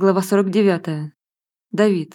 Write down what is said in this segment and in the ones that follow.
Глава 49. Давид.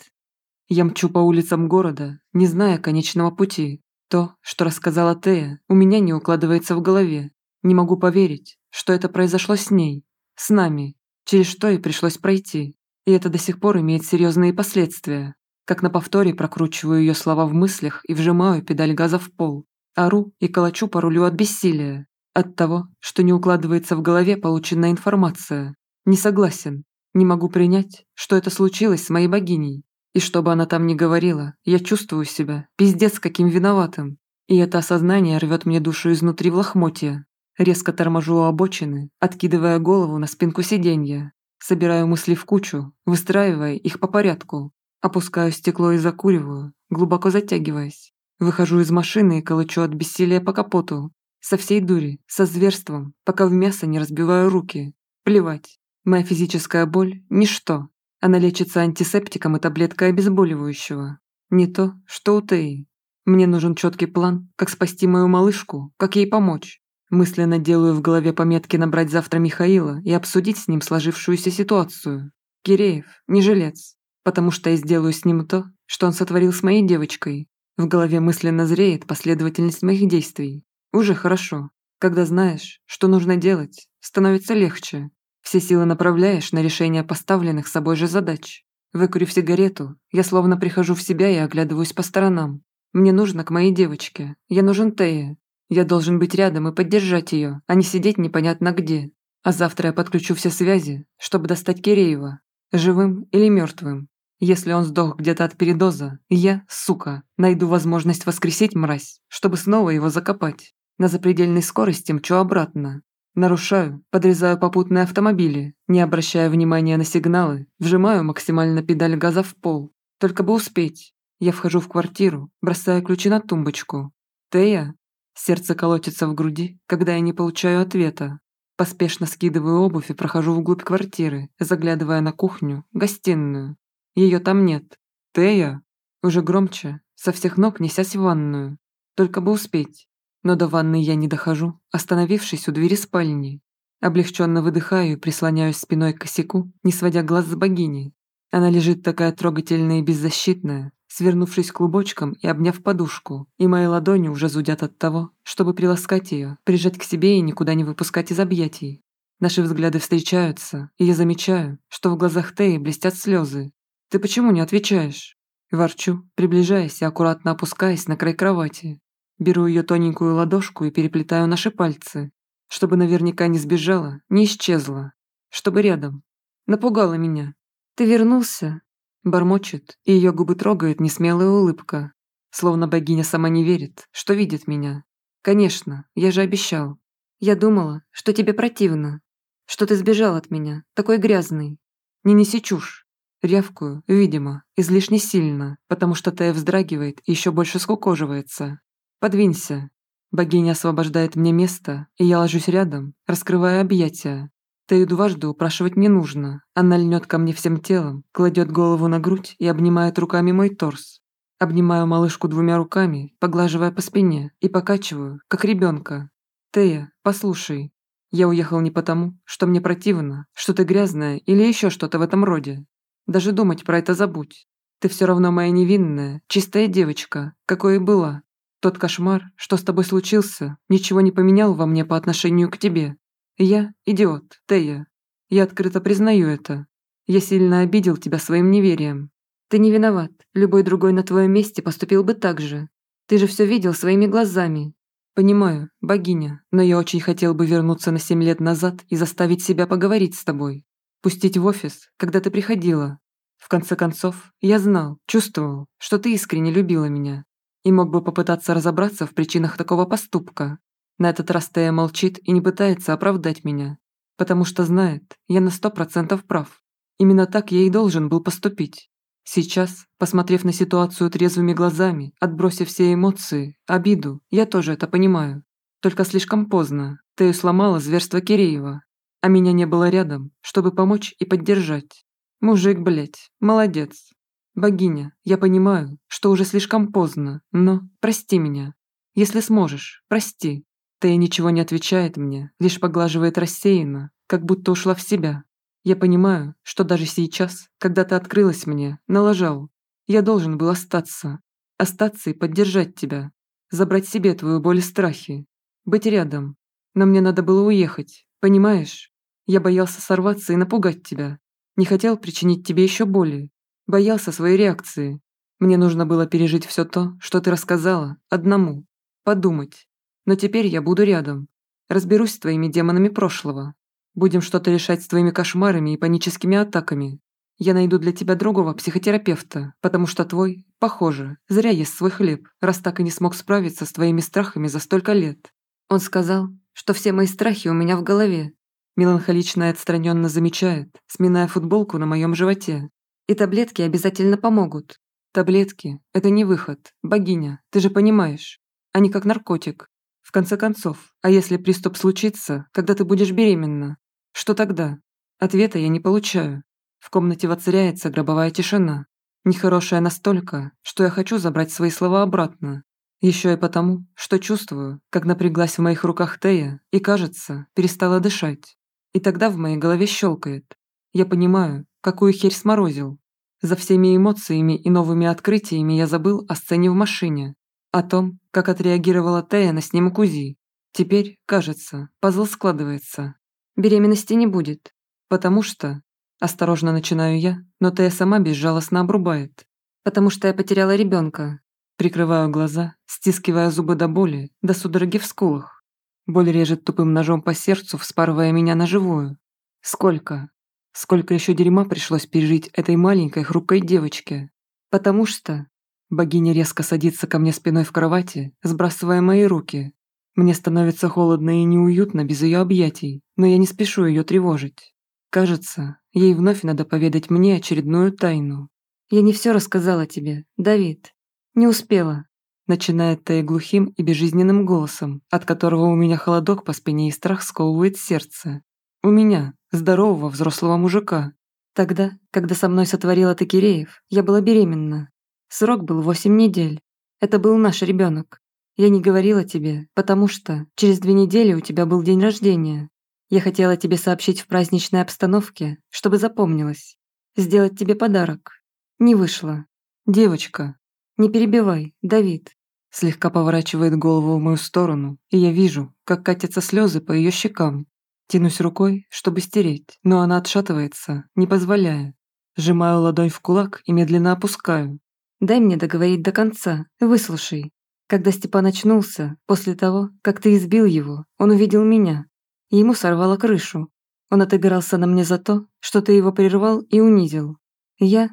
Я мчу по улицам города, не зная конечного пути. То, что рассказала Тея, у меня не укладывается в голове. Не могу поверить, что это произошло с ней, с нами, через что и пришлось пройти. И это до сих пор имеет серьезные последствия. Как на повторе прокручиваю ее слова в мыслях и вжимаю педаль газа в пол. Ору и колочу по рулю от бессилия. От того, что не укладывается в голове полученная информация. Не согласен, не могу принять, что это случилось с моей богиней. И что бы она там ни говорила, я чувствую себя пиздец каким виноватым. И это осознание рвет мне душу изнутри в лохмотья. Резко торможу у обочины, откидывая голову на спинку сиденья. Собираю мысли в кучу, выстраивая их по порядку. Опускаю стекло и закуриваю, глубоко затягиваясь. Выхожу из машины и колочу от бессилия по капоту. Со всей дури, со зверством, пока в мясо не разбиваю руки. Плевать, Моя физическая боль – ничто. Она лечится антисептиком и таблеткой обезболивающего. Не то, что у Теи. Мне нужен четкий план, как спасти мою малышку, как ей помочь. Мысленно делаю в голове пометки набрать завтра Михаила и обсудить с ним сложившуюся ситуацию. Киреев – не жилец, потому что я сделаю с ним то, что он сотворил с моей девочкой. В голове мысленно зреет последовательность моих действий. Уже хорошо. Когда знаешь, что нужно делать, становится легче. Все силы направляешь на решение поставленных собой же задач. Выкурив сигарету, я словно прихожу в себя и оглядываюсь по сторонам. Мне нужно к моей девочке. Я нужен Тея. Я должен быть рядом и поддержать ее, а не сидеть непонятно где. А завтра я подключу все связи, чтобы достать Киреева. Живым или мертвым. Если он сдох где-то от передоза, я, сука, найду возможность воскресить мразь, чтобы снова его закопать. На запредельной скорости мчу обратно, Нарушаю, подрезаю попутные автомобили, не обращая внимания на сигналы, вжимаю максимально педаль газа в пол. Только бы успеть. Я вхожу в квартиру, бросаю ключи на тумбочку. «Тея?» Сердце колотится в груди, когда я не получаю ответа. Поспешно скидываю обувь и прохожу вглубь квартиры, заглядывая на кухню, гостиную. Ее там нет. «Тея?» Уже громче, со всех ног несясь в ванную. Только бы успеть. Но до ванны я не дохожу, остановившись у двери спальни. Облегченно выдыхаю и прислоняюсь спиной к косяку, не сводя глаз с богини. Она лежит такая трогательная и беззащитная, свернувшись клубочком и обняв подушку, и мои ладони уже зудят от того, чтобы приласкать ее, прижать к себе и никуда не выпускать из объятий. Наши взгляды встречаются, и я замечаю, что в глазах Теи блестят слезы. «Ты почему не отвечаешь?» Ворчу, приближаясь и аккуратно опускаясь на край кровати. Беру ее тоненькую ладошку и переплетаю наши пальцы, чтобы наверняка не сбежала, не исчезла, чтобы рядом. Напугала меня. «Ты вернулся?» Бормочет, и ее губы трогает несмелая улыбка, словно богиня сама не верит, что видит меня. «Конечно, я же обещал. Я думала, что тебе противно, что ты сбежал от меня, такой грязный. Не неси чушь». Рявкую, видимо, излишне сильно, потому что Тая вздрагивает и еще больше скукоживается. «Подвинься». Богиня освобождает мне место, и я ложусь рядом, раскрывая объятия. Тею дважды упрашивать не нужно. Она льнет ко мне всем телом, кладет голову на грудь и обнимает руками мой торс. Обнимаю малышку двумя руками, поглаживая по спине, и покачиваю, как ребенка. «Тея, послушай, я уехал не потому, что мне противно, что ты грязная или еще что-то в этом роде. Даже думать про это забудь. Ты все равно моя невинная, чистая девочка, какой и была. Тот кошмар, что с тобой случился, ничего не поменял во мне по отношению к тебе. Я идиот, Тея. Я открыто признаю это. Я сильно обидел тебя своим неверием. Ты не виноват. Любой другой на твоем месте поступил бы так же. Ты же все видел своими глазами. Понимаю, богиня, но я очень хотел бы вернуться на семь лет назад и заставить себя поговорить с тобой. Пустить в офис, когда ты приходила. В конце концов, я знал, чувствовал, что ты искренне любила меня и мог бы попытаться разобраться в причинах такого поступка. На этот раз Тея молчит и не пытается оправдать меня, потому что знает, я на сто процентов прав. Именно так я и должен был поступить. Сейчас, посмотрев на ситуацию трезвыми глазами, отбросив все эмоции, обиду, я тоже это понимаю. Только слишком поздно. Тею сломала зверство Киреева, а меня не было рядом, чтобы помочь и поддержать. Мужик, блядь, молодец. Богиня, я понимаю, что уже слишком поздно, но прости меня. Если сможешь, прости. Тея ничего не отвечает мне, лишь поглаживает рассеянно, как будто ушла в себя. Я понимаю, что даже сейчас, когда ты открылась мне, налажал, я должен был остаться. Остаться и поддержать тебя. Забрать себе твою боль и страхи. Быть рядом. Но мне надо было уехать, понимаешь? Я боялся сорваться и напугать тебя. Не хотел причинить тебе еще боли. Боялся своей реакции. Мне нужно было пережить все то, что ты рассказала, одному. Подумать. Но теперь я буду рядом. Разберусь с твоими демонами прошлого. Будем что-то решать с твоими кошмарами и паническими атаками. Я найду для тебя другого психотерапевта, потому что твой, похоже, зря ест свой хлеб, раз так и не смог справиться с твоими страхами за столько лет. Он сказал, что все мои страхи у меня в голове. Меланхолично и отстраненно замечает, сминая футболку на моем животе. И таблетки обязательно помогут. Таблетки – это не выход, богиня, ты же понимаешь. Они как наркотик. В конце концов, а если приступ случится, когда ты будешь беременна? Что тогда? Ответа я не получаю. В комнате воцаряется гробовая тишина. Нехорошая настолько, что я хочу забрать свои слова обратно. Еще и потому, что чувствую, как напряглась в моих руках Тея и, кажется, перестала дышать. И тогда в моей голове щелкает. Я понимаю, какую херь сморозил. За всеми эмоциями и новыми открытиями я забыл о сцене в машине. О том, как отреагировала Тея на снимок УЗИ. Теперь, кажется, пазл складывается. Беременности не будет. Потому что... Осторожно начинаю я, но Тея сама безжалостно обрубает. Потому что я потеряла ребенка. Прикрываю глаза, стискивая зубы до боли, до судороги в скулах. Боль режет тупым ножом по сердцу, вспарывая меня на живую. Сколько? Сколько еще дерьма пришлось пережить этой маленькой хрупкой девочке? Потому что Богиня резко садится ко мне спиной в кровати, сбрасывая мои руки. Мне становится холодно и неуютно без ее объятий, но я не спешу ее тревожить. Кажется, ей вновь надо поведать мне очередную тайну. «Я не все рассказала тебе, Давид. Не успела», начинает Тая глухим и безжизненным голосом, от которого у меня холодок по спине и страх сковывает сердце. У меня, здорового взрослого мужика. Тогда, когда со мной сотворила Такиреев, я была беременна. Срок был восемь недель. Это был наш ребенок. Я не говорила тебе, потому что через две недели у тебя был день рождения. Я хотела тебе сообщить в праздничной обстановке, чтобы запомнилось. Сделать тебе подарок. Не вышло. Девочка, не перебивай, Давид. Слегка поворачивает голову в мою сторону, и я вижу, как катятся слезы по ее щекам. Тянусь рукой, чтобы стереть, но она отшатывается, не позволяя. Сжимаю ладонь в кулак и медленно опускаю, Дай мне договорить до конца, выслушай. Когда Степан очнулся, после того, как ты избил его, он увидел меня. Ему сорвало крышу. Он отыгрался на мне за то, что ты его прервал и унизил. Я...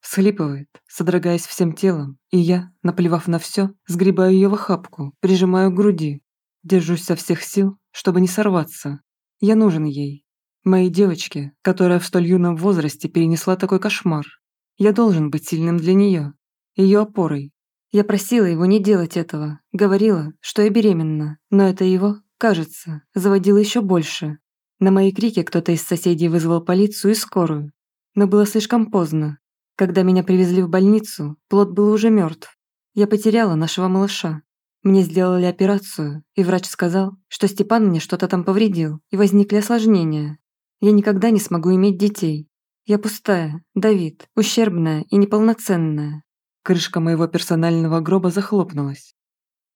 Схлипывает, содрогаясь всем телом, и я, наплевав на все, сгребаю ее в охапку, прижимаю к груди. Держусь со всех сил, чтобы не сорваться. Я нужен ей. Моей девочке, которая в столь юном возрасте перенесла такой кошмар. Я должен быть сильным для нее, ее опорой. Я просила его не делать этого, говорила, что я беременна, но это его, кажется, заводило еще больше. На мои крики кто-то из соседей вызвал полицию и скорую. Но было слишком поздно. Когда меня привезли в больницу, плод был уже мертв. Я потеряла нашего малыша. Мне сделали операцию, и врач сказал, что Степан мне что-то там повредил, и возникли осложнения. Я никогда не смогу иметь детей. Я пустая, Давид, ущербная и неполноценная. Крышка моего персонального гроба захлопнулась.